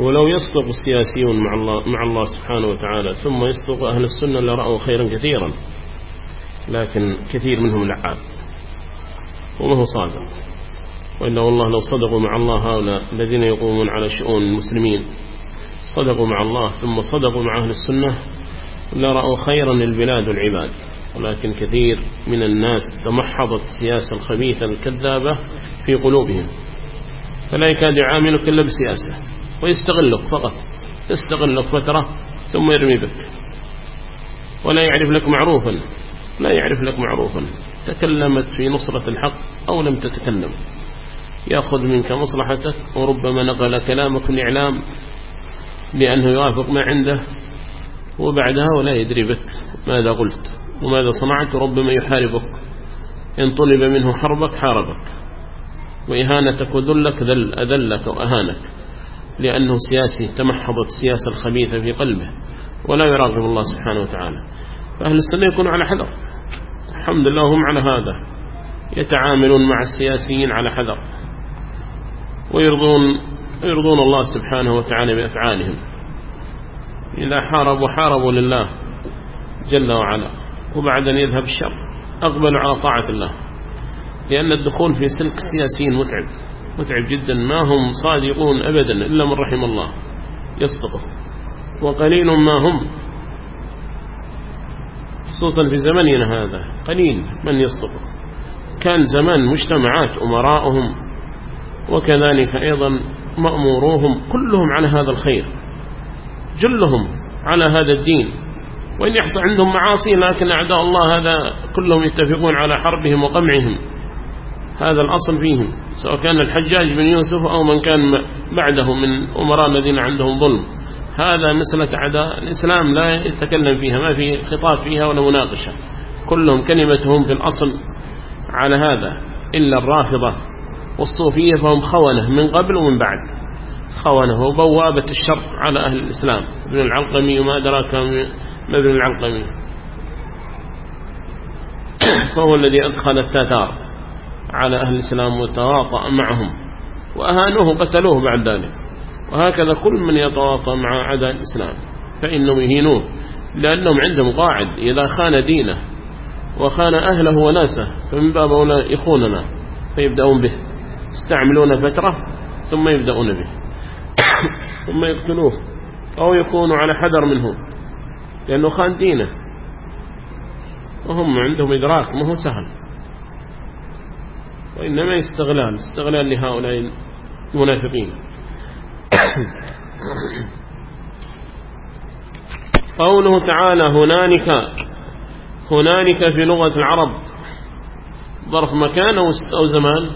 ولو يصدق السياسيون مع الله, مع الله سبحانه وتعالى ثم يصدق أهل السنة لرأوا خيرا كثيرا. لكن كثير منهم لعاب. وما هو صادق. وإلا والله لو صدقوا مع الله هؤلاء الذين يقومون على شؤون المسلمين. صدقوا مع الله ثم صدقوا مع أهل السنة لرأوا خيرا للبلاد والعباد. ولكن كثير من الناس تمحضت السياسة الخبيثة الكذابة في قلوبهم. فلا يكاد يعاملك إلا بسياسة. ويستغلك فقط. يستغلك فترة ثم يرمي بك. ولا يعرف لك معروفا. لا يعرف لك معروفا. تكلمت في نصرة الحق أو لم تتكلم. يأخذ منك مصلحتك وربما نقل كلامك الإعلام لأنه يوافق ما عنده. وبعدها ولا يدري بك ماذا قلت وماذا صنعت. وربما يحاربك. إن طلب منه حربك حاربك. وإهانتك وذلك ذل أذلك وأهانك. لأنه سياسي تمحضت السياسة الخبيثة في قلبه ولا يراقب الله سبحانه وتعالى. فأهل السنة يكونوا على حذر. الحمد لله هم على هذا. يتعاملون مع السياسيين على حذر. ويرضون, ويرضون الله سبحانه وتعالى بأفعالهم. إذا حاربوا حاربوا لله جل وعلا. وبعد أن يذهب الشر أقبلوا على طاعة الله. لأن الدخول في سلك السياسيين متعب. متعب جدا ما هم صادقون أبدا إلا من رحم الله. يصدقوا وقليل ما هم. خصوصا في زمننا هذا قليل من يصدق كان زمان مجتمعات أمراؤهم وكذلك أيضا مأموروهم كلهم على هذا الخير. جلهم على هذا الدين. وإن يحصل عندهم معاصي لكن أعداء الله هذا كلهم يتفقون على حربهم وقمعهم. هذا الأصل فيهم سواء كان الحجاج بن يوسف أو من كان بعده من أمراء الذين عندهم ظلم. هذا مسألة أعداء الإسلام لا يتكلم فيها ما في خطاب فيها ولا مناقشة. كلهم كلمتهم في الأصل على هذا إلا الرافضة والصوفية فهم خونة من قبل ومن بعد. خونة وبوابة الشر على أهل الإسلام. ابن العلقمي وما أدراك ما ابن العلقمي. فهو الذي أدخل التتار. على أهل الإسلام وتواطأ معهم وأهانوه قتلوه بعد ذلك وهكذا كل من يتواطأ مع أعداء الإسلام فإنهم يهينوه لأنهم عندهم قاعد إذا خان دينه وخان أهله وناسه فمن باب أولى يخوننا فيبدأون به يستعملون فترة ثم يبدأون به ثم يقتلوه أو يكونوا على حذر منه لأنه خان دينه وهم عندهم إدراك ما هو سهل. وإنما استغلال استغلال لهؤلاء المنافقين. قوله تعالى هنالك هنالك في لغة العرب ظرف مكان أو زمان.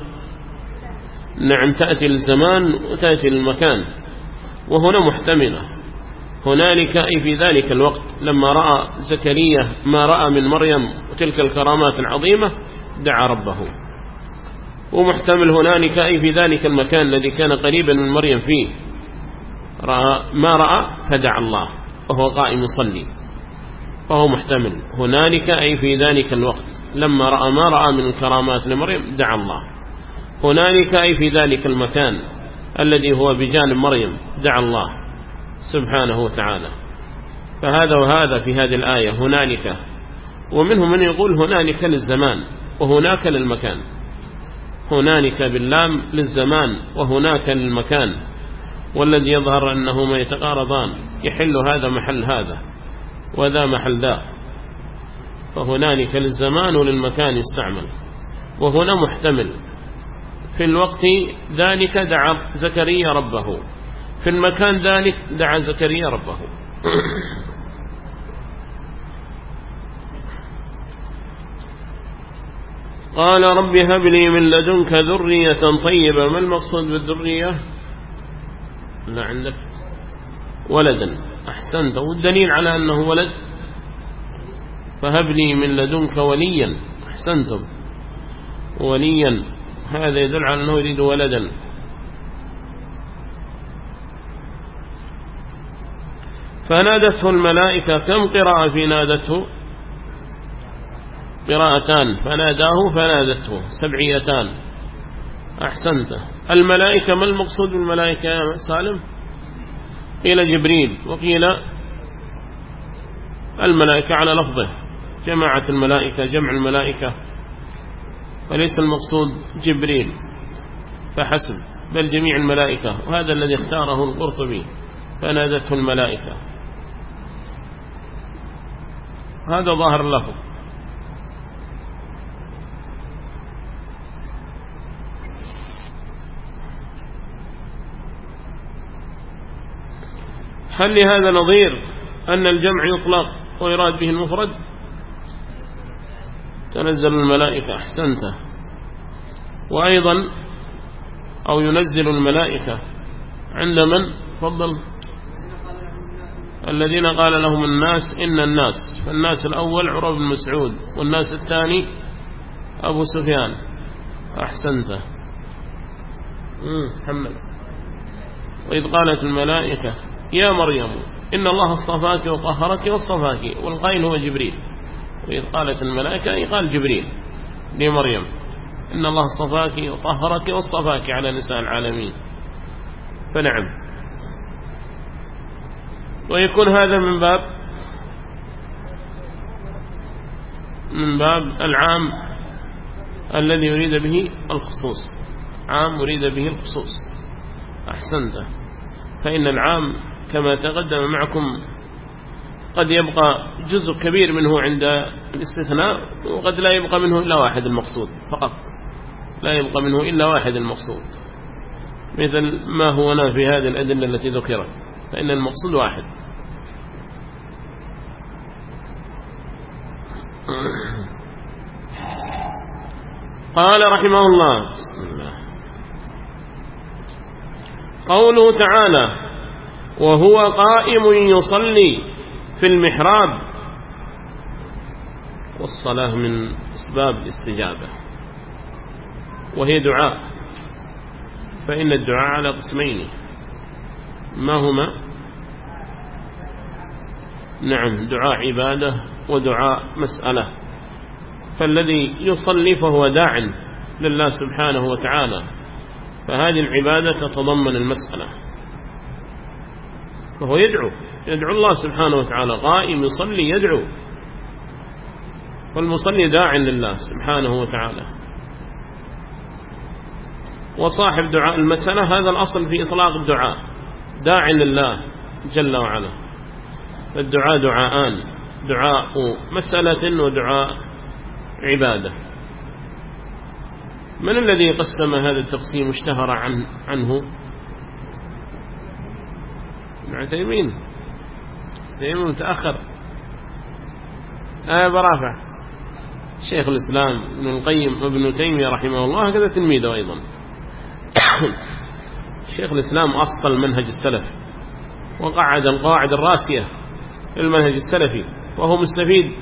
نعم تأتي الزمان وتأتي المكان وهنا محتملة. هنالك أي في ذلك الوقت لما رأى زكريا ما رأى من مريم وتلك الكرامات العظيمة دعا ربه. ومحتمل هنالك أي في ذلك المكان الذي كان قريبا من مريم فيه. رأى ما رأى؟ فدع الله. وهو قائم يصلي. فهو محتمل. هنالك أي في ذلك الوقت. لما رأى ما رأى من الكرامات لمريم دعا الله. هنالك أي في ذلك المكان الذي هو بجانب مريم دعا الله سبحانه وتعالى. فهذا وهذا في هذه الآية. هنالك. ومنهم من يقول هنالك للزمان وهناك للمكان. هنالك باللام للزمان وهناك للمكان والذي يظهر أنهما يتقارضان يحل هذا محل هذا وذا محل ذا. فهنالك للزمان وللمكان يستعمل وهنا محتمل. في الوقت ذلك دعا زكريا ربه في المكان ذلك دعا زكريا ربه. قال رب هب لي من لدنك ذرية طيبة ما المقصود بالذرية؟ لا عندك ولدا. أحسنت. والدليل على أنه ولد. فهب لي من لدنك وليا. أحسنتم وليا. هذا يدل على أنه يريد ولدا. فنادته الملائكة كم قراءة في نادته؟ قراءتان فناداه فنادته. سبعيتان أحسنت. الملائكة ما المقصود بالملائكة يا سالم؟ قيل جبريل وقيل الملائكة على لفظه. جماعة الملائكة جمع الملائكة. وليس المقصود جبريل. فحسب بل جميع الملائكة. وهذا الذي اختاره القرطبي. فنادته الملائكة. هذا ظاهر اللفظ. هل لهذا نظير أن الجمع يطلق ويراد به المفرد؟ تنزل الملائكة أحسنت. وأيضا أو ينزل الملائكة عند من؟ فضل الذين قال لهم الناس إن الناس فالناس الأول عروة بن مسعود والناس الثاني أبو سفيان. أحسنت. محمد. وإذ قالت الملائكة يا مريم إن الله اصطفاك وطهرك واصطفاك والقائل هو جبريل. وإذ قالت الملائكة قال جبريل. لمريم إن الله اصطفاك وطهرك واصطفاك على نساء العالمين. فنعم. ويكون هذا من باب من باب العام الذي يريد به الخصوص. عام يريد به الخصوص. أحسنت. فإن العام كما تقدم معكم قد يبقى جزء كبير منه عند الاستثناء وقد لا يبقى منه إلا واحد المقصود فقط. لا يبقى منه إلا واحد المقصود. مثل ما هو في هذه الأدلة التي ذكرت؟ فإن المقصود واحد. قال رحمه الله بسم الله قوله تعالى وهو قائم يصلي في المحراب. والصلاة من أسباب الاستجابة وهي دعاء. فإن الدعاء على قسمين ما هما؟ نعم دعاء عبادة ودعاء مسألة. فالذي يصلي فهو داع لله سبحانه وتعالى فهذه العبادة تتضمن المسألة. فهو يدعو. يدعو الله سبحانه وتعالى. قائم يصلي يدعو. والمصلي داع لله سبحانه وتعالى. وصاحب دعاء المسألة هذا الأصل في إطلاق الدعاء. داع لله جل وعلا. الدعاء دعاءان. دعاء مسألة ودعاء عبادة. من الذي قسم هذا التقسيم؟ اشتهر عن عنه؟ ابن تيمين. تيمين متأخر. آه برافع. شيخ الإسلام ابن القيم وابن تيمية رحمه الله هكذا تلميذه أيضا. شيخ الإسلام أصل منهج السلف وقعد القواعد الراسية للمنهج السلفي وهو مستفيد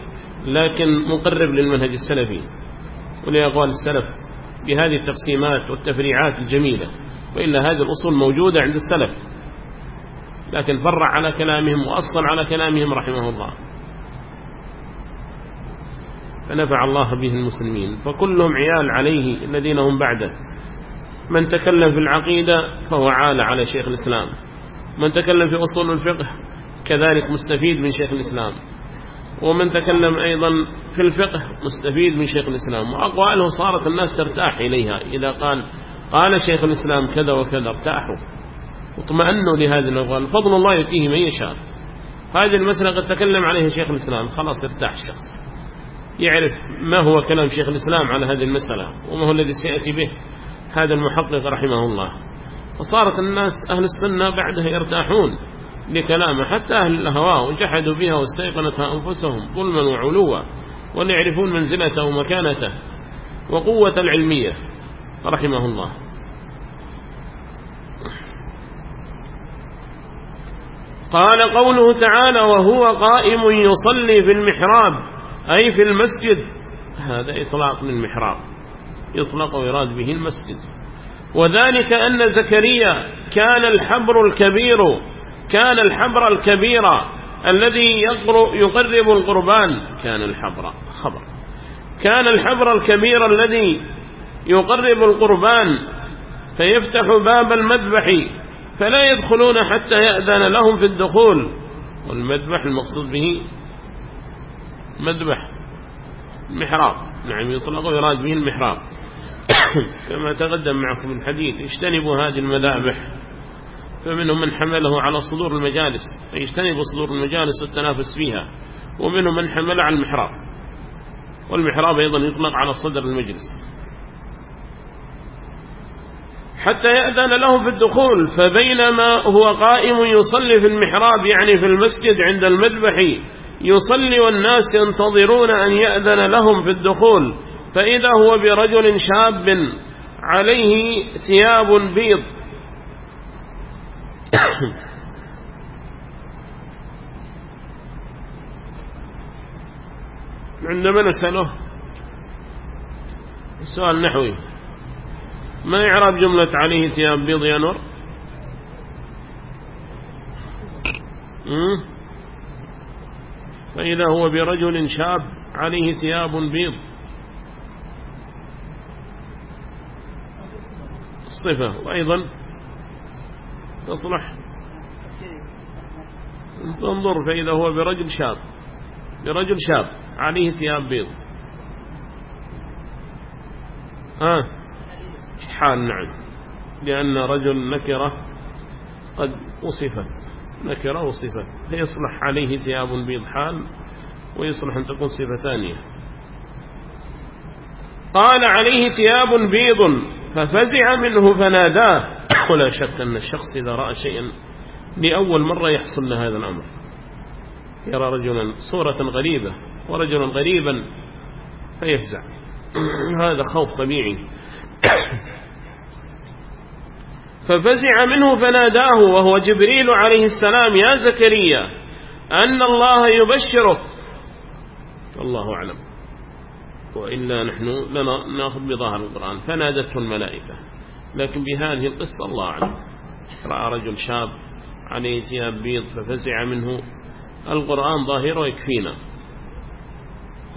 لكن مقرب للمنهج السلفي. ولأقوال السلف بهذه التقسيمات والتفريعات الجميلة وإلا هذه الأصول موجودة عند السلف. لكن فرع على كلامهم وأصل على كلامهم رحمه الله. فنفع الله به المسلمين. فكلهم عيال عليه الذين هم بعده. من تكلم في العقيدة فهو عال على شيخ الإسلام. من تكلم في أصول الفقه كذلك مستفيد من شيخ الإسلام. ومن تكلم أيضا في الفقه مستفيد من شيخ الإسلام. وأقواله صارت الناس ترتاح إليها. إذا قال قال شيخ الإسلام كذا وكذا ارتاحوا. واطمأنوا لهذه الأقوال فضل الله يؤتيه من يشاء. هذه المسألة قد تكلم عليها شيخ الإسلام. خلاص ارتاح الشخص يعرف ما هو كلام شيخ الإسلام على هذه المسألة وما هو الذي سيأتي به. هذا المحقق رحمه الله. فصارت الناس أهل السنة بعدها يرتاحون لكلامه. حتى أهل الهواء وجحدوا بها واستيقنتها أنفسهم ظلما وعلوا وليعرفون منزلته ومكانته وقوة العلمية رحمه الله. قال قوله تعالى وهو قائم يصلي في المحراب أي في المسجد. هذا إطلاق للمحراب يطلق ويراد به المسجد. وذلك أن زكريا كان الحبر الكبير كان الحبر الكبير الذي يقرب القربان. كان الحبر خبر. كان الحبر الكبير الذي يقرب القربان فيفتح باب المذبح فلا يدخلون حتى يأذن لهم في الدخول. والمذبح المقصود به مذبح المحراب. نعم يطلق ويراد به المحراب. كما تقدم معكم الحديث اجتنبوا هذه المذابح. فمنهم من حمله على صدور المجالس فيجتنبوا صدور المجالس والتنافس فيها. ومنهم من حمل على المحراب. والمحراب أيضا يطلق على صدر المجلس. حتى يأذن له في الدخول فبينما هو قائم يصلي في المحراب يعني في المسجد عند المذبح يصلي والناس ينتظرون أن يأذن لهم في الدخول. فإذا هو برجل شاب عليه ثياب بيض. عندما نسأله سؤال نحوي. ما يعرف جملة عليه ثياب بيض يا نور؟ فإذا هو برجل شاب عليه ثياب بيض. الصفة وأيضا تصلح. انظر فإذا هو برجل شاب برجل شاب عليه ثياب بيض. آه حال نعم. لأن رجل نكرة قد وصفت. نكرة وصفت. فيصلح عليه ثياب بيض حال ويصلح أن تكون صفة ثانية. قال عليه ثياب بيض ففزع منه فناداه. ولا شك أن الشخص إذا رأى شيئا لأول مرة يحصل له هذا الأمر. يرى رجلا صورة غريبة ورجلا غريبا فيفزع. هذا خوف طبيعي. ففزع منه فناداه وهو جبريل عليه السلام يا زكريا أن الله يبشرك. الله أعلم. وإلا نحن لنا نأخذ بظاهر القرآن. فنادته الملائكة. لكن بهذه القصة الله أعلم. رأى رجل شاب عليه ثياب بيض ففزع منه. القرآن ظاهره يكفينا.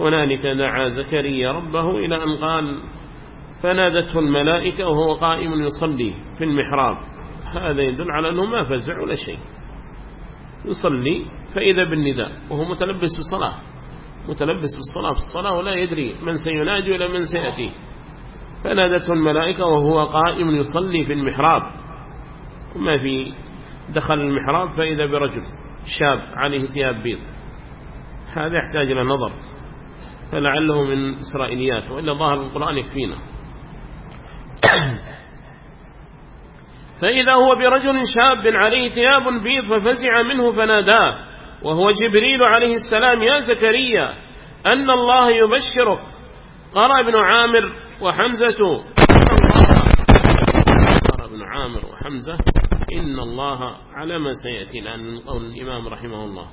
هنالك دعا زكريا ربه إلى أن قال فنادته الملائكة وهو قائم يصلي في المحراب. هذا يدل على أنه ما فزع ولا شيء. يصلي فإذا بالنداء وهو متلبس بالصلاة متلبس بالصلاة في الصلاة ولا يدري من سينادي ولا من سيأتي. فنادته الملائكة وهو قائم يصلي في المحراب. وما في دخل المحراب فإذا برجل شاب عليه ثياب بيض. هذا يحتاج إلى نظر. فلعله من إسرائيليات وإلا ظاهر القرآن يكفينا. فإذا هو برجل شاب عليه ثياب بيض ففزع منه فناداه وهو جبريل عليه السلام يا زكريا أن الله يبشرك. قرأ ابن عامر وحمزة قرأ ابن عامر وحمزة إن الله على ما سيأتي الآن. من قول الإمام رحمه الله.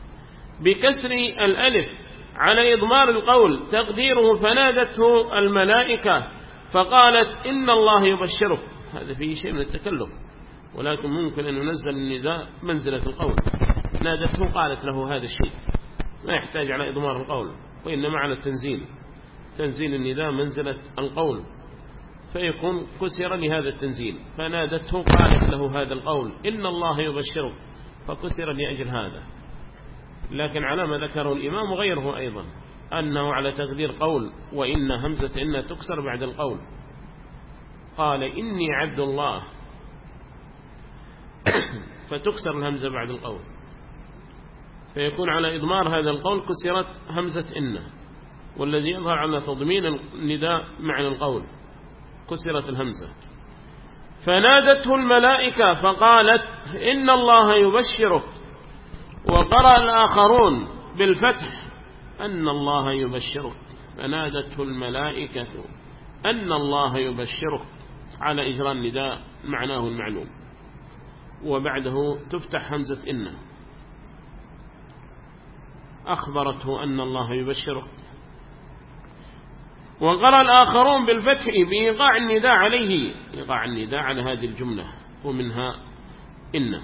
بكسر الألف على إضمار القول تقديره فنادته الملائكة. فقالت إن الله يبشرك. هذا فيه شيء من التكلف ولكن ممكن أن ينزل النداء منزلة القول. نادته قالت له هذا الشيء. ما يحتاج على إضمار القول وإنما على التنزيل. تنزيل النداء منزلة القول. فيكون كسر لهذا التنزيل. فنادته قالت له هذا القول. إن الله يبشرك. فكسر لأجل هذا. لكن على ما ذكره الإمام غيره أيضا. أنه على تقدير قول وإن همزة إن تكسر بعد القول. قال إني عبد الله. فتكسر الهمزة بعد القول. فيكون على إضمار هذا القول كسرت همزة إن والذي يظهر على تضمين النداء معنى القول. كسرت الهمزة. فنادته الملائكة فقالت إن الله يبشرك. وقرأ الآخرون بالفتح. أن الله يبشرك. فنادته الملائكة أن الله يبشرك على إجراء النداء معناه المعلوم. وبعده تفتح همزة إن. أخبرته أن الله يبشرك. وقرأ الآخرون بالفتح بإيقاع النداء عليه. إيقاع النداء على هذه الجملة ومنها إن.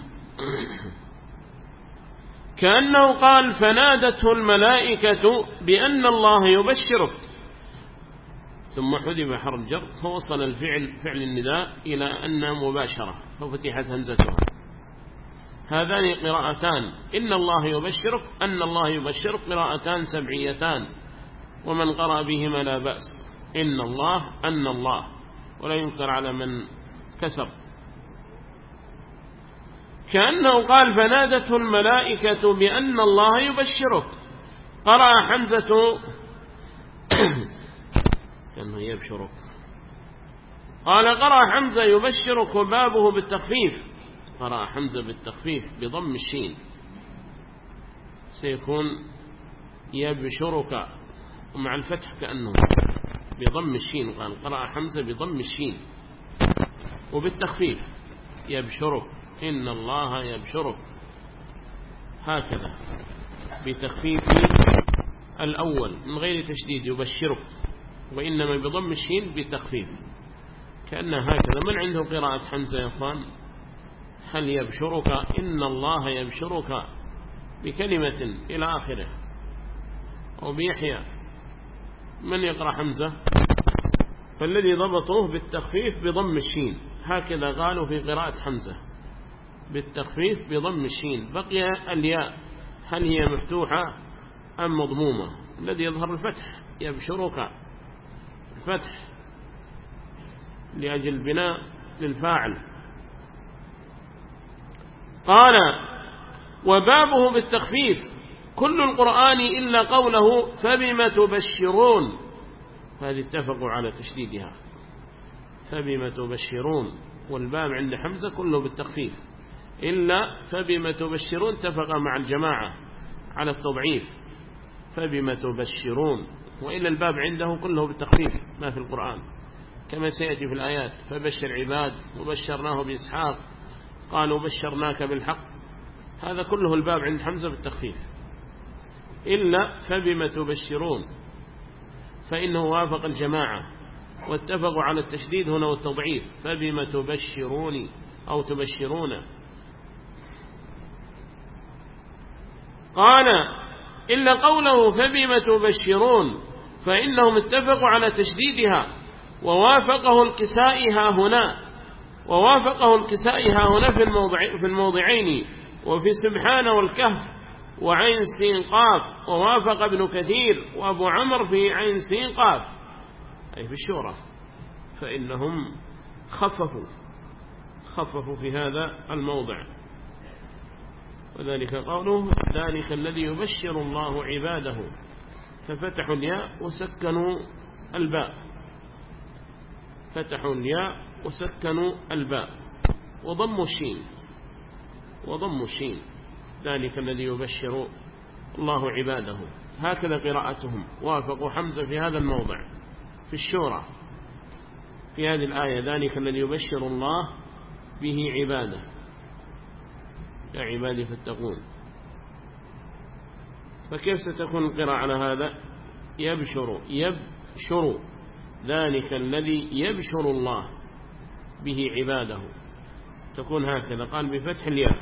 كأنه قال فنادته الملائكة بأن الله يبشرك. ثم حذف حرف جر فوصل الفعل فعل النداء إلى أن مباشرة ففتحت همزتها هذان قراءتان إن الله يبشرك أن الله يبشرك قراءتان سبعيتان. ومن قرأ بهما لا بأس. إن الله أن الله. ولا ينكر على من كسر كأنه قال فنادته الملائكة بأن الله يبشرك. قرأ حمزة كأنه يبشرك. قال قرأ حمزة يبشرك وبابه بالتخفيف. قرأ حمزة بالتخفيف بضم الشين. سيكون يبشرك ومع الفتح كأنه بضم الشين. قال قرأ حمزة بضم الشين. وبالتخفيف يبشرك. إن الله يبشرك. هكذا بتخفيف الأول من غير تشديد يبشرك وإنما بضم الشين بتخفيف. كأن هكذا من عنده قراءة حمزة يا أخوان؟ هل يبشرك؟ إن الله يبشرك بكلمة إلى آخره. أو بيحيى من يقرأ حمزة؟ فالذي ضبطوه بالتخفيف بضم الشين. هكذا قالوا في قراءة حمزة. بالتخفيف بضم الشين. بقي الياء. هل هي مفتوحة أم مضمومة؟ الذي يظهر الفتح. يبشرك الفتح لأجل بناء للفاعل. قال وبابه بالتخفيف. كل القرآن إلا قوله فبما تبشرون. هذه اتفقوا على تشديدها. فبما تبشرون. والباب عند حمزة كله بالتخفيف. إلا فبما تبشرون اتفق مع الجماعة على التضعيف. فبما تبشرون وإلا الباب عنده كله بالتخفيف ما في القرآن. كما سيأتي في الآيات فبشر عباد وبشرناه بإسحاق قالوا بشرناك بالحق. هذا كله الباب عند حمزة بالتخفيف. إلا فبما تبشرون فإنه وافق الجماعة واتفقوا على التشديد هنا والتضعيف. فبما تبشروني أو تبشرون قال إلا قوله فبما تبشرون فإنهم اتفقوا على تشديدها ووافقه الكسائي ها هنا ووافقه الكسائي ها هنا في, الموضع في الموضعين وفي سبحان والكهف وعين سين قاف ووافق ابن كثير وأبو عمر في عين سين قاف أي في الشورى. فإنهم خففوا خففوا في هذا الموضع. وذلك قوله ذلك الذي يبشر الله عباده ففتحوا الياء وسكنوا الباء فتحوا الياء وسكنوا الباء وضموا الشين وضموا الشين ذلك الذي يبشر الله عباده هكذا قراءتهم وافقوا حمزة في هذا الموضع في الشورى في هذه الآية ذلك الذي يبشر الله به عباده يا عبادي فاتقون. فكيف ستكون القراءة على هذا؟ يبشر يبشر ذلك الذي يبشر الله به عباده. تكون هكذا. قال بفتح الياء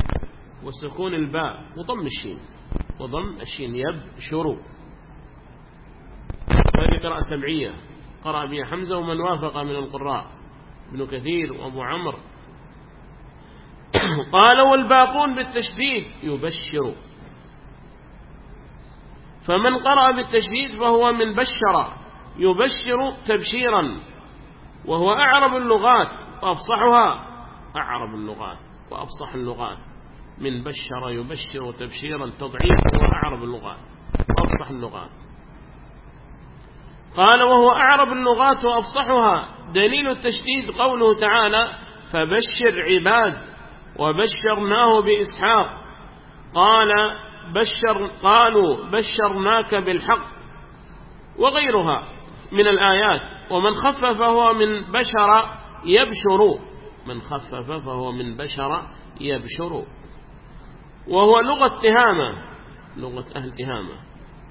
وسكون الباء وضم الشين. وضم الشين. يبشر. هذه قراءة سبعية. قرأ بها حمزة ومن وافق من القراء. ابن كثير وأبو عمر قال والباقون بالتشديد يبشر. فمن قرأ بالتشديد فهو من بشر يبشر تبشيرا وهو أعرب اللغات وأفصحها أعرب اللغات وأفصح اللغات. من بشر يبشر تبشيرا تضعيف وأعرب اللغات وأفصح اللغات. قال وهو أعرب اللغات وأفصحها. دليل التشديد قوله تعالى فبشر عباد وبشرناه بإسحاق. قال بشر قالوا بشرناك بالحق وغيرها من الآيات. ومن خفف فهو من بشر يبشر. من خفف فهو من بشر يبشر. وهو لغة تهامة لغة أهل تهامة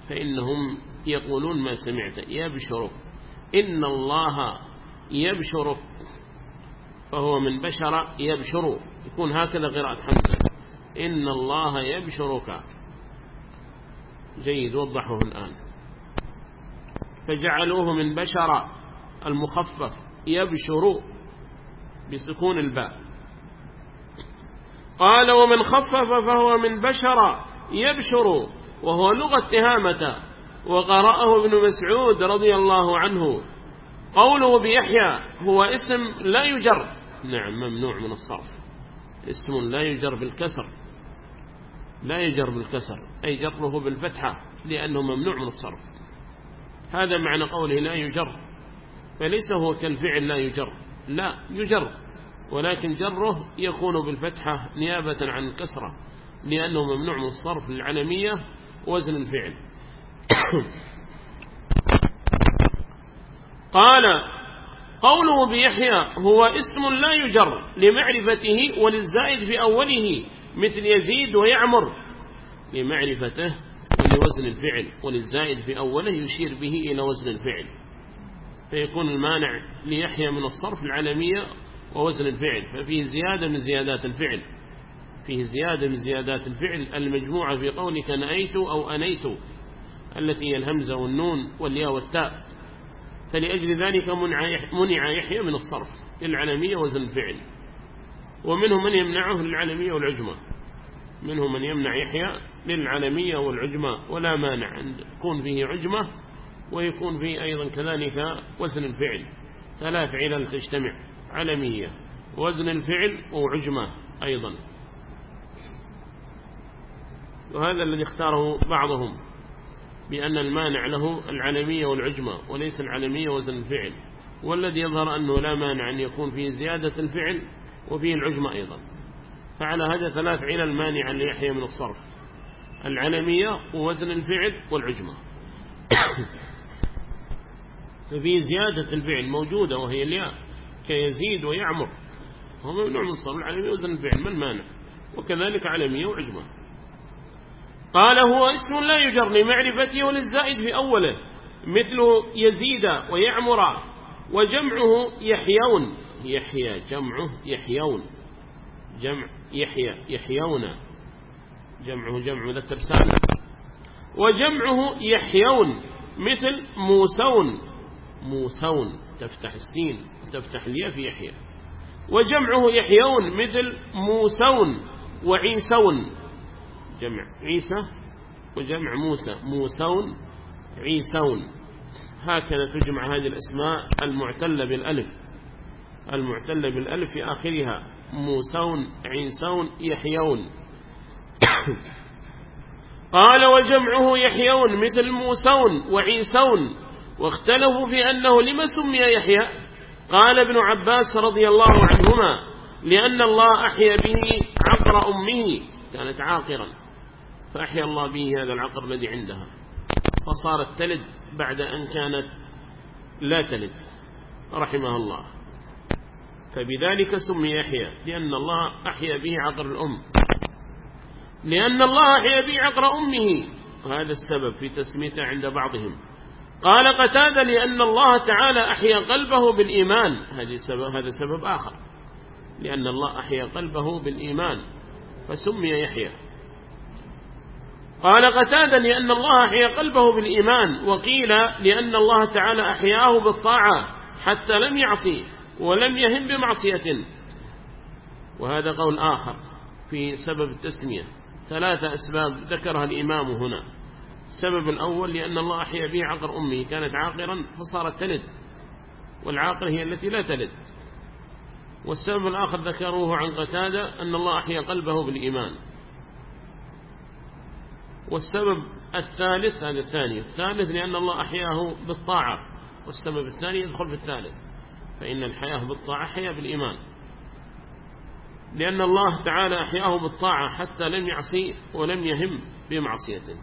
فإنهم يقولون ما سمعت يبشر إن الله يبشر فهو من بشر يبشر. يكون هكذا قراءة حمزة. إن الله يبشرك. جيد وضحه الآن. فجعلوه من بشر المخفف. يبشر بسكون الباء. قال ومن خفف فهو من بشر يبشر. وهو لغة تهامة وقرأه ابن مسعود رضي الله عنه. قوله بيحيى هو اسم لا يجر. نعم ممنوع من الصرف. اسم لا يجر بالكسر. لا يجر بالكسر أي جره بالفتحة لأنه ممنوع من الصرف. هذا معنى قوله لا يجر فليس هو كالفعل لا يجر. لا يجر ولكن جره يكون بالفتحة نيابة عن الكسرة لأنه ممنوع من الصرف للعلمية وزن الفعل. قال قوله بيحيى هو اسم لا يجر لمعرفته وللزائد في أوله مثل يزيد ويعمر. لمعرفته ولوزن الفعل وللزائد في أوله يشير به إلى وزن الفعل. فيكون المانع ليحيى من الصرف العلمية ووزن الفعل. ففيه زيادة من زيادات الفعل. فيه زيادة من زيادات الفعل المجموعة في قولك نأيت أو أنيت التي هي الهمزة والنون والياء والتاء. فلأجل ذلك منع يحيى من الصرف للعلمية وزن الفعل. ومنهم من يمنعه للعلمية والعجمة. منهم من يمنع يحيى للعلمية والعجمة ولا مانع أن يكون فيه عجمة ويكون فيه أيضا كذلك وزن الفعل. ثلاث علل تجتمع علمية وزن الفعل وعجمة أيضا. وهذا الذي اختاره بعضهم. بأن المانع له العلمية والعجمة وليس العلمية وزن الفعل. والذي يظهر أنه لا مانع أن يكون فيه زيادة الفعل وفيه العجمة أيضا. فعلى هذا ثلاث علل مانعة ليحيى من الصرف العلمية ووزن الفعل والعجمة. ففي زيادة الفعل موجودة وهي الياء كيزيد ويعمر. هو ممنوع من الصرف العلمية وزن الفعل ما المانع؟ وكذلك علمية وعجمة. قال هو اسم لا يجر لمعرفته وللزائد في أوله مثل يزيد ويعمر وجمعه يحيون. يحيى جمعه يحيون. جمع يحيى يحيون. جمعه جمع مذكر سالم. وجمعه يحيون مثل موسون. موسون تفتح السين وتفتح الياء في يحيى. وجمعه يحيون مثل موسون وعيسون. جمع عيسى وجمع موسى موسون عيسون. هكذا تجمع هذه الأسماء المعتلة بالألف المعتلة بالألف في آخرها. موسون عيسون يحيون. قال وجمعه يحيون مثل موسون وعيسون. واختلفوا في أنه لما سمي يحيى؟ قال ابن عباس رضي الله عنهما لأن الله أحيا به عقر أمه. كانت عاقرا. فأحيا الله به هذا العقر الذي عندها. فصارت تلد بعد أن كانت لا تلد رحمها الله. فبذلك سمي يحيى لأن الله أحيا به عقر الأم. لأن الله أحيا به عقر أمه. وهذا السبب في تسميته عند بعضهم. قال قتاد لأن الله تعالى أحيا قلبه بالإيمان. هذا سبب, هذا سبب آخر. لأن الله أحيا قلبه بالإيمان. فسمي يحيى. قال قتادا لأن الله أحيا قلبه بالإيمان وقيل لأن الله تعالى أحياه بالطاعة حتى لم يعصي ولم يهم بمعصية. وهذا قول آخر في سبب التسمية. ثلاثة أسباب ذكرها الإمام هنا. السبب الأول لأن الله أحيا به عقر أمه كانت عاقرا فصارت تلد والعاقر هي التي لا تلد. والسبب الآخر ذكروه عن قتادة أن الله أحيا قلبه بالإيمان. والسبب الثالث هذا الثاني. الثالث لأن الله أحياه بالطاعة والسبب الثاني يدخل في الثالث. فإن الحياة بالطاعة حياة بالإيمان. لأن الله تعالى أحياه بالطاعة حتى لم يعصي ولم يهم بمعصيته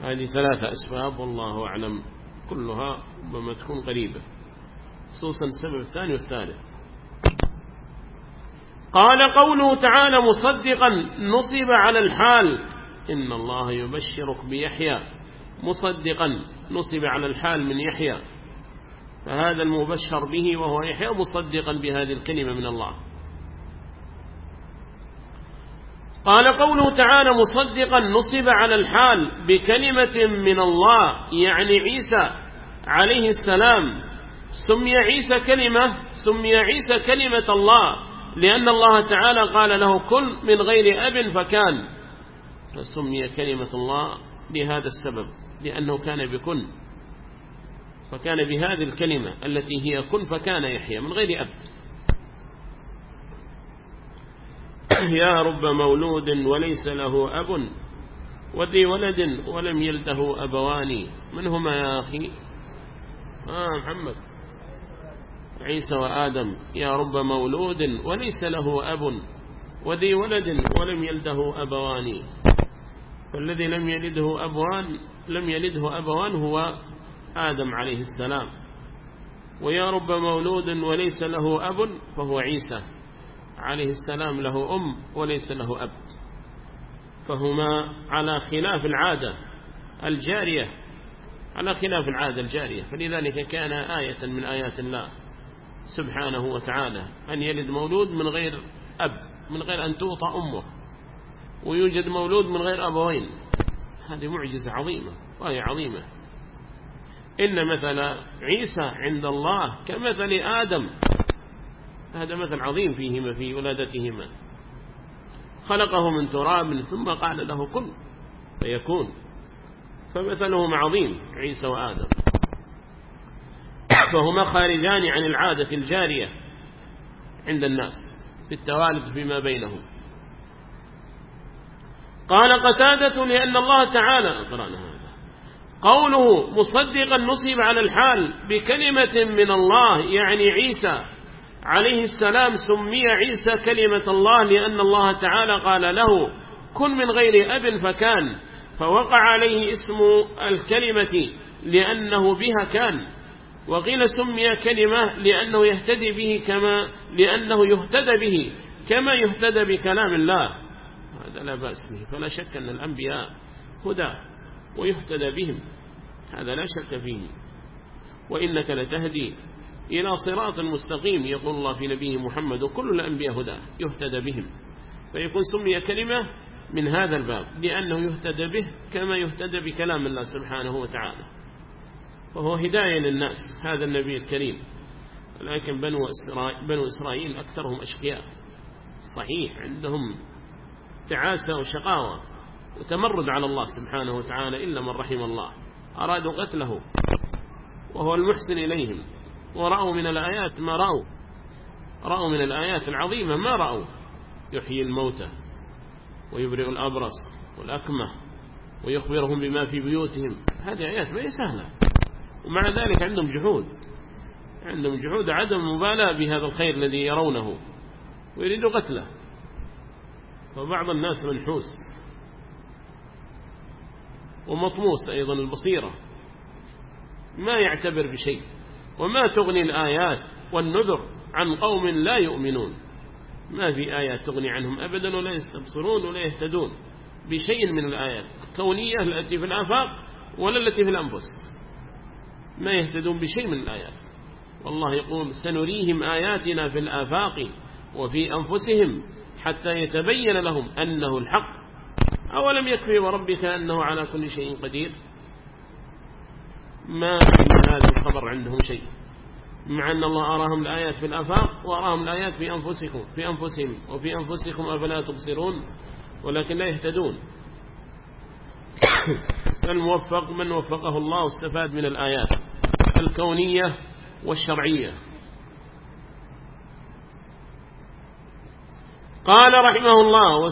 هذه ثلاثة أسباب والله أعلم كلها ربما تكون قريبة خصوصا السبب الثاني والثالث. قال قوله تعالى مصدقا نصب على الحال. إن الله يبشرك بيحيى. مصدقا نصب على الحال من يحيى. فهذا المبشر به وهو يحيى مصدقا بهذه الكلمة من الله. قال قوله تعالى مصدقا نصب على الحال بكلمة من الله يعني عيسى عليه السلام. سمي عيسى كلمة سمي عيسى كلمة الله. لأن الله تعالى قال له كن من غير أب فكان. فسمي كلمة الله لهذا السبب لأنه كان بكن. فكان بهذه الكلمة التي هي كن فكان يحيى من غير أب. يا رب مولود وليس له أب وذي ولد ولم يلده أبوان. من هما يا أخي؟ آه محمد. عيسى وآدم يا رب مولود وليس له أب وذي ولد ولم يلده أبوان. فالذي لم يلده أبوان لم يلده أبوان هو آدم عليه السلام. ويا رب مولود وليس له أب فهو عيسى عليه السلام له أم وليس له أب. فهما على خلاف العادة الجارية على خلاف العادة الجارية. فلذلك كان آية من آيات الله. سبحانه وتعالى أن يلد مولود من غير أب من غير أن توطى أمه ويوجد مولود من غير أبوين. هذه معجزة عظيمة وهي عظيمة. إن مثل عيسى عند الله كمثل آدم. هذا مثل عظيم فيهما في ولادتهما. خلقه من تراب ثم قال له كن فيكون. فمثلهم عظيم عيسى وآدم. فهما خارجان عن العادة الجارية عند الناس في التوالد فيما بينهم. قال قتادة لأن الله تعالى قرأنا هذا قوله مصدقا نصب على الحال بكلمة من الله يعني عيسى عليه السلام سمي عيسى كلمة الله لأن الله تعالى قال له كن من غير أب فكان فوقع عليه اسم الكلمة لأنه بها كان. وقيل سمي كلمة لأنه يهتدي به كما لأنه يهتدى به كما يهتدى بكلام الله. هذا لا بأس به. فلا شك أن الأنبياء هدى ويهتدى بهم. هذا لا شك فيه. وإنك لتهدي إلى صراط مستقيم يقول الله في نبيه محمد. وكل الأنبياء هدى يهتدى بهم. فيكون سمي كلمة من هذا الباب لأنه يهتدى به كما يهتدى بكلام الله سبحانه وتعالى. وهو هداية للناس هذا النبي الكريم. ولكن بنو إسرائيل, بنو إسرائيل أكثرهم أشقياء. صحيح عندهم تعاسة وشقاوة وتمرد على الله سبحانه وتعالى إلا من رحم الله أرادوا قتله وهو المحسن إليهم. ورأوا من الآيات ما رأوا. رأوا من الآيات العظيمة ما رأوا. يحيي الموتى ويبرئ الأبرص والأكمة ويخبرهم بما في بيوتهم. هذه آيات ما هي سهلة. ومع ذلك عندهم جحود. عندهم جحود عدم مبالاة بهذا الخير الذي يرونه ويريدوا قتله. وبعض الناس منحوس ومطموس أيضا البصيرة. ما يعتبر بشيء. وما تغني الآيات والنذر عن قوم لا يؤمنون. ما في آيات تغني عنهم أبدا ولا يستبصرون ولا يهتدون. بشيء من الآيات الكونية التي في الآفاق ولا التي في الأنفس. ما يهتدون بشيء من الآيات. والله يقول سنريهم آياتنا في الآفاق وفي أنفسهم حتى يتبين لهم أنه الحق. أولم يكفي وربك أنه على كل شيء قدير؟ ما من هذا الخبر عندهم شيء. مع أن الله أراهم الآيات في الأفاق وأراهم الآيات في أنفسكم في أنفسهم وفي أنفسكم أفلا تبصرون؟ ولكن لا يهتدون. الموفق من وفقه الله واستفاد من الآيات. الكونية والشرعية. قال رحمه الله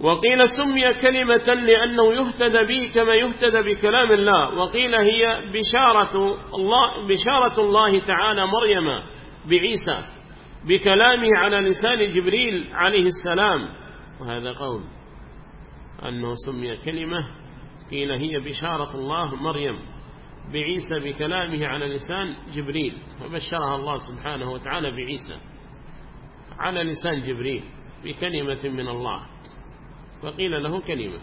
وقيل سمي كلمة لأنه يهتدى به كما يهتدى بكلام الله. وقيل هي بشارة الله, بشارة الله تعالى مريم بعيسى بكلامه على لسان جبريل عليه السلام. وهذا قول أنه سمي كلمة قيل هي بشارة الله مريم. بعيسى بكلامه على لسان جبريل فبشرها الله سبحانه وتعالى بعيسى على لسان جبريل بكلمة من الله. فقيل له كلمة.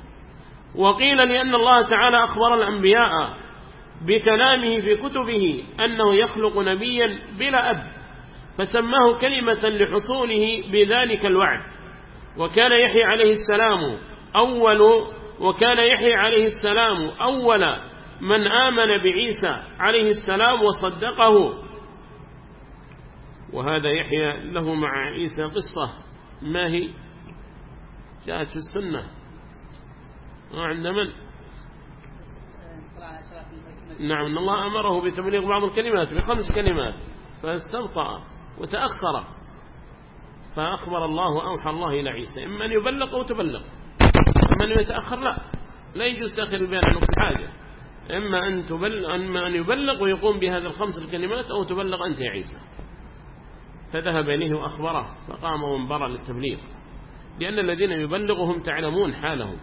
وقيل لأن الله تعالى أخبر الأنبياء بكلامه في كتبه أنه يخلق نبيا بلا أب فسماه كلمة لحصوله بذلك الوعد. وكان يحيى عليه السلام أول وكان يحيى عليه السلام أول من آمن بعيسى عليه السلام وصدقه. وهذا يحيى له مع عيسى قصة. ما هي؟ جاءت في السنة. وعند من؟ نعم إن الله أمره بتبليغ بعض الكلمات بخمس كلمات. فاستبطأ وتأخر. فأخبر الله أوحى الله إلى عيسى. إما أن يبلغ أو تبلغ. أما أن يتأخر لا. لا يجوز تأخر البيان عنه في حاجة. إما أن, تبلغ أما أن يبلغ ويقوم بهذه الخمس الكلمات أو تبلغ أنت يا عيسى. فذهب إليه وأخبره فقام وانبرى للتبليغ. لأن الذين يبلغهم تعلمون حالهم.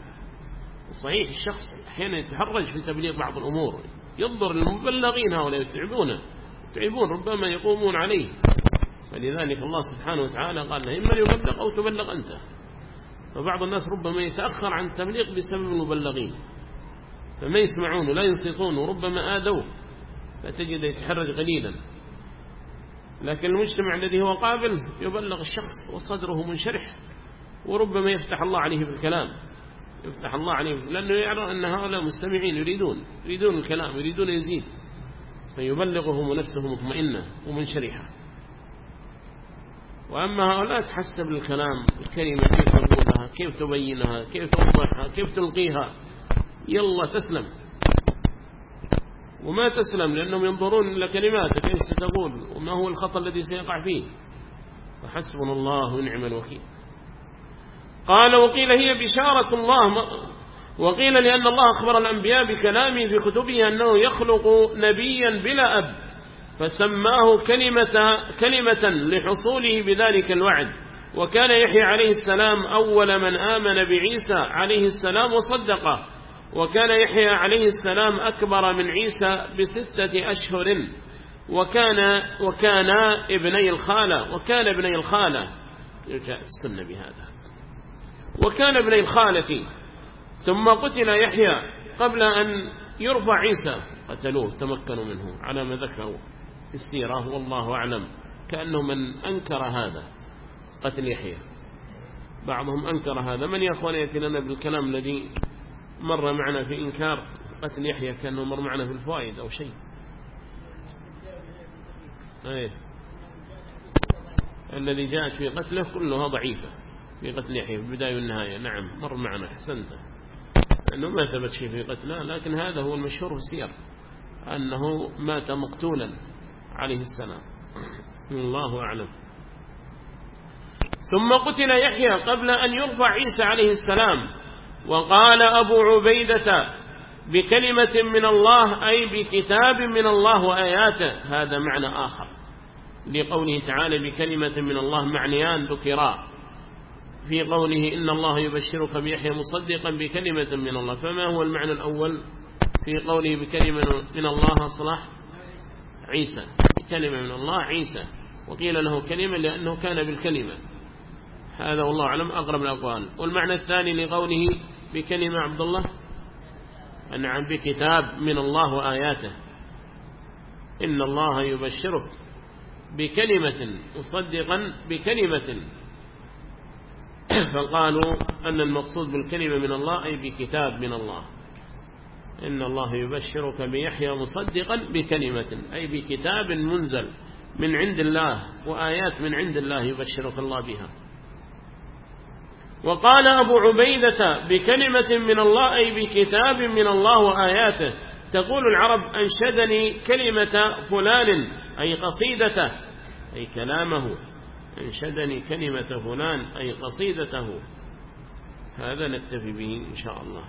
صحيح الشخص أحيانا يتحرج في تبليغ بعض الأمور. ينظر المبلغين هؤلاء يتعبون. يتعبون ربما يقومون عليه. فلذلك الله سبحانه وتعالى قال له إما يبلغ أو تبلغ أنت. فبعض الناس ربما يتأخر عن التبليغ بسبب المبلغين. فما يسمعون ولا ينصتون وربما آدوه فتجد يتحرج قليلا. لكن المجتمع الذي هو قابل يبلغ الشخص وصدره منشرح وربما يفتح الله عليه بالكلام. يفتح الله عليه لأنه يعرف أن هؤلاء مستمعين يريدون يريدون الكلام يريدون يزيد. فيبلغهم نفسه مطمئنة ومنشرحة. وأما هؤلاء تحسب الكلام الكلمة كيف تقولها كيف تبينها كيف توضحها كيف تلقيها. يلا تسلم. وما تسلم لأنهم ينظرون إلى كلماتك كيف ستقول وما هو الخطأ الذي سيقع فيه. فحسبنا الله ونعم الوكيل. قال وقيل هي بشارة الله وقيل لأن الله أخبر الأنبياء بكلامه في كتبه أنه يخلق نبيا بلا أب فسماه كلمة, كلمة لحصوله بذلك الوعد. وكان يحيى عليه السلام أول من آمن بعيسى عليه السلام وصدقه. وكان يحيى عليه السلام أكبر من عيسى بستة أشهر وكان وكان ابني الخالة وكان ابني الخالة يجاء السنة بهذا. وكان ابني الخالة ثم قتل يحيى قبل أن يرفع عيسى قتلوه تمكنوا منه على ما ذكروا في السيرة والله أعلم كأنه من أنكر هذا قتل يحيى. بعضهم أنكر هذا. من يا أخوان يأتي لنا بالكلام الذي مر معنا في إنكار قتل يحيى كأنه مر معنا في الفوائد أو شيء. أيه. الذي جاءت في قتله كلها ضعيفة في قتل يحيى في البداية والنهاية. نعم مر معنا حسنت أنه ما ثبت شيء في قتله لكن هذا هو المشهور في السير أنه مات مقتولا عليه السلام. الله أعلم. ثم قتل يحيى قبل أن يرفع عيسى عليه السلام. وقال أبو عبيدة بكلمة من الله أي بكتاب من الله وآياته. هذا معنى آخر لقوله تعالى بكلمة من الله معنيان ذكرا في قوله إن الله يبشرك بيحيى مصدقا بكلمة من الله. فما هو المعنى الأول في قوله بكلمة من الله؟ صلاح عيسى. بكلمة من الله عيسى. وقيل له كلمة لأنه كان بالكلمة. هذا والله أعلم أقرب الأقوال. والمعنى الثاني لقوله بكلمة عبد الله نعم بكتاب من الله وآياته. إن الله يبشرك بكلمة مصدقا بكلمة. فقالوا أن المقصود بالكلمة من الله أي بكتاب من الله. إن الله يبشرك بيحيى مصدقا بكلمة أي بكتاب منزل من عند الله وآيات من عند الله يبشرك الله بها. وقال أبو عبيدة بكلمة من الله أي بكتاب من الله وآياته تقول العرب أنشدني كلمة فلان أي قصيدته أي كلامه. أنشدني كلمة فلان أي قصيدته. هذا نكتفي به إن شاء الله.